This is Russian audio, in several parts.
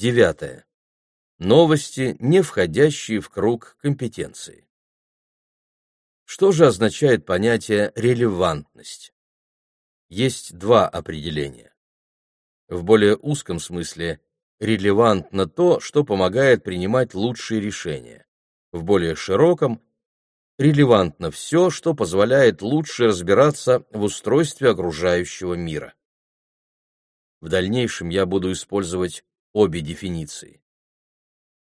Девятое. Новости, не входящие в круг компетенции. Что же означает понятие «релевантность»? Есть два определения. В более узком смысле релевантно то, что помогает принимать лучшие решения. В более широком релевантно все, что позволяет лучше разбираться в устройстве окружающего мира. В дальнейшем я буду использовать обе дефиниции.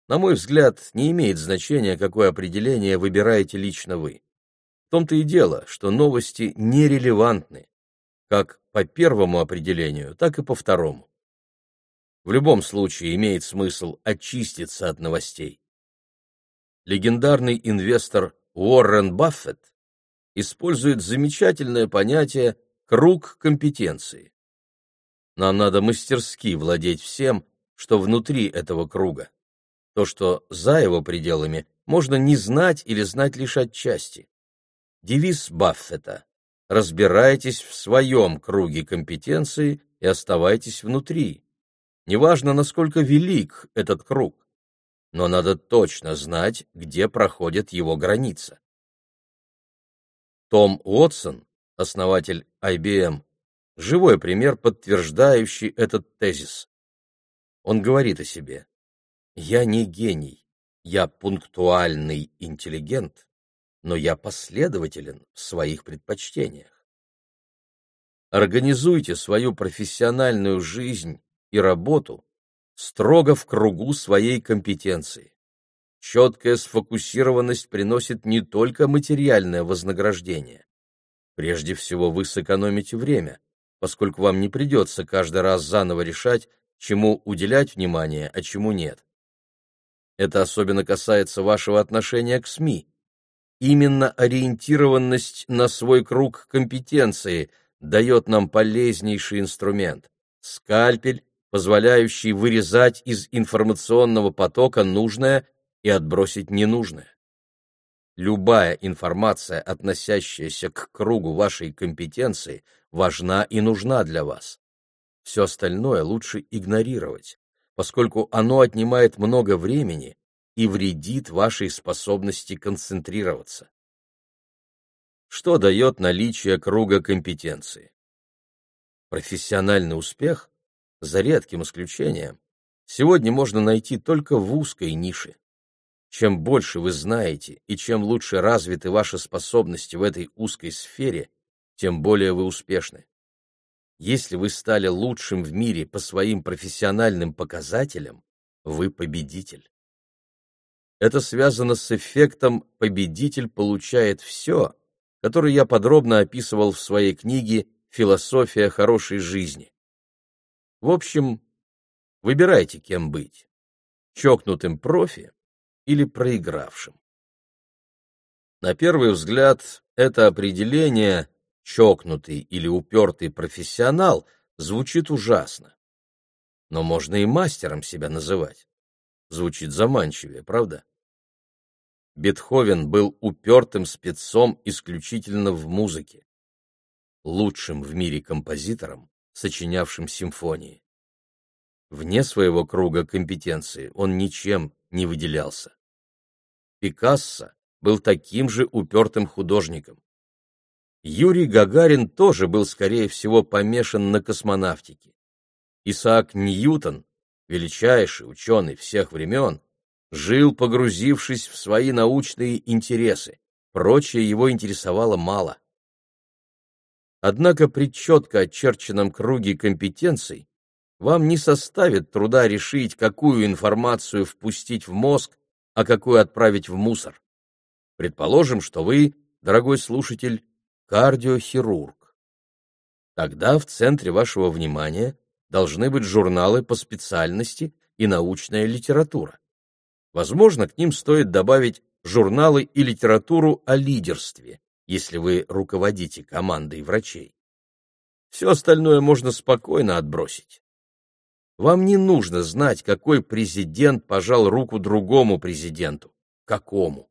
На мой взгляд, не имеет значения, какое определение выбираете лично вы. В том-то и дело, что новости нерелевантны, как по первому определению, так и по второму. В любом случае имеет смысл очиститься от новостей. Легендарный инвестор Уоррен Баффет использует замечательное понятие «круг компетенции». Нам надо мастерски владеть всем, что внутри этого круга. То, что за его пределами, можно не знать или знать лишь отчасти. Девиз Баффета «Разбирайтесь в своем круге компетенции и оставайтесь внутри». Неважно, насколько велик этот круг, но надо точно знать, где проходит его граница. Том Уотсон, основатель IBM, живой пример, подтверждающий этот тезис. Он говорит о себе. «Я не гений, я пунктуальный интеллигент, но я последователен в своих предпочтениях. Организуйте свою профессиональную жизнь и работу строго в кругу своей компетенции. Четкая сфокусированность приносит не только материальное вознаграждение. Прежде всего вы сэкономите время, поскольку вам не придется каждый раз заново решать, чему уделять внимание, а чему нет. Это особенно касается вашего отношения к СМИ. Именно ориентированность на свой круг компетенции дает нам полезнейший инструмент – скальпель, позволяющий вырезать из информационного потока нужное и отбросить ненужное. Любая информация, относящаяся к кругу вашей компетенции, важна и нужна для вас. Все остальное лучше игнорировать, поскольку оно отнимает много времени и вредит вашей способности концентрироваться. Что дает наличие круга компетенции? Профессиональный успех, за редким исключением, сегодня можно найти только в узкой нише. Чем больше вы знаете и чем лучше развиты ваши способности в этой узкой сфере, тем более вы успешны. Если вы стали лучшим в мире по своим профессиональным показателям, вы победитель. Это связано с эффектом «победитель получает все», который я подробно описывал в своей книге «Философия хорошей жизни». В общем, выбирайте, кем быть – чокнутым профи или проигравшим. На первый взгляд, это определение «чокнутый» или «упертый профессионал» звучит ужасно. Но можно и мастером себя называть. Звучит заманчивее, правда? Бетховен был упертым спецом исключительно в музыке, лучшим в мире композитором, сочинявшим симфонии. Вне своего круга компетенции он ничем не выделялся. Пикассо был таким же упертым художником. Юрий Гагарин тоже был, скорее всего, помешан на космонавтике. Исаак Ньютон, величайший ученый всех времен, жил, погрузившись в свои научные интересы, прочее его интересовало мало. Однако при четко очерченном круге компетенций вам не составит труда решить, какую информацию впустить в мозг, а какую отправить в мусор. Предположим, что вы, дорогой слушатель, кардиохирург. Тогда в центре вашего внимания должны быть журналы по специальности и научная литература. Возможно, к ним стоит добавить журналы и литературу о лидерстве, если вы руководите командой врачей. Все остальное можно спокойно отбросить. Вам не нужно знать, какой президент пожал руку другому президенту. Какому?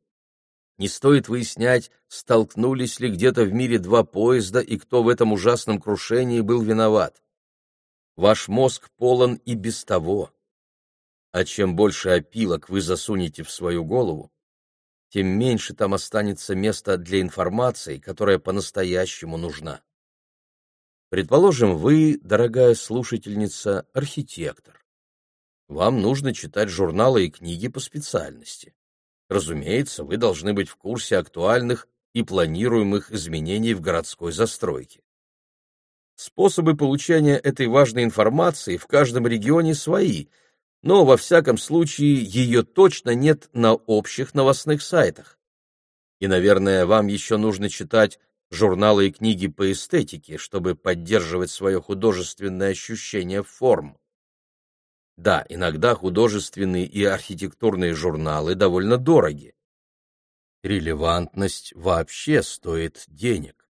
Не стоит выяснять, столкнулись ли где-то в мире два поезда и кто в этом ужасном крушении был виноват. Ваш мозг полон и без того. А чем больше опилок вы засунете в свою голову, тем меньше там останется места для информации, которая по-настоящему нужна. Предположим, вы, дорогая слушательница, архитектор. Вам нужно читать журналы и книги по специальности. Разумеется, вы должны быть в курсе актуальных и планируемых изменений в городской застройке. Способы получения этой важной информации в каждом регионе свои, но во всяком случае ее точно нет на общих новостных сайтах. И, наверное, вам еще нужно читать журналы и книги по эстетике, чтобы поддерживать свое художественное ощущение форм. Да, иногда художественные и архитектурные журналы довольно дороги. Релевантность вообще стоит денег.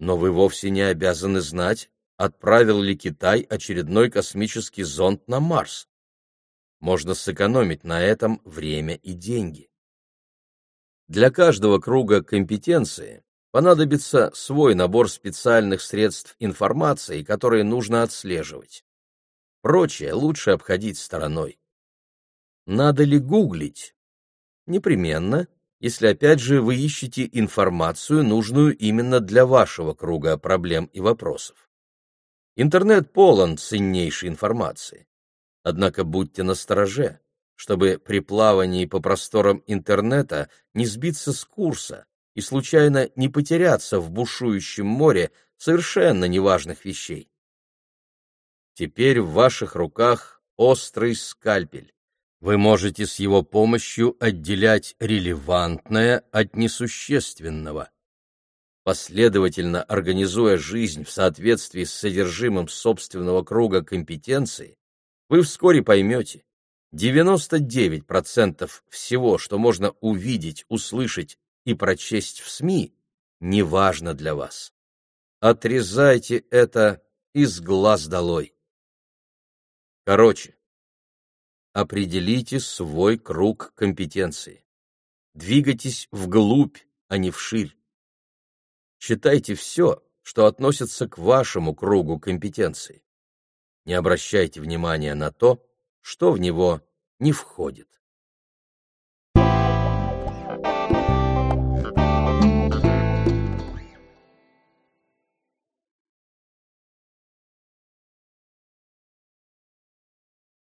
Но вы вовсе не обязаны знать, отправил ли Китай очередной космический зонд на Марс. Можно сэкономить на этом время и деньги. Для каждого круга компетенции понадобится свой набор специальных средств информации, которые нужно отслеживать. Прочее лучше обходить стороной. Надо ли гуглить? Непременно, если опять же вы ищете информацию, нужную именно для вашего круга проблем и вопросов. Интернет полон ценнейшей информации. Однако будьте настороже чтобы при плавании по просторам интернета не сбиться с курса и случайно не потеряться в бушующем море совершенно неважных вещей. Теперь в ваших руках острый скальпель. Вы можете с его помощью отделять релевантное от несущественного. Последовательно организуя жизнь в соответствии с содержимым собственного круга компетенции, вы вскоре поймете, 99% всего, что можно увидеть, услышать и прочесть в СМИ, не важно для вас. Отрезайте это из глаз долой. Короче, определите свой круг компетенции. Двигайтесь вглубь, а не вширь. Читайте все, что относится к вашему кругу компетенции. Не обращайте внимания на то, что в него не входит.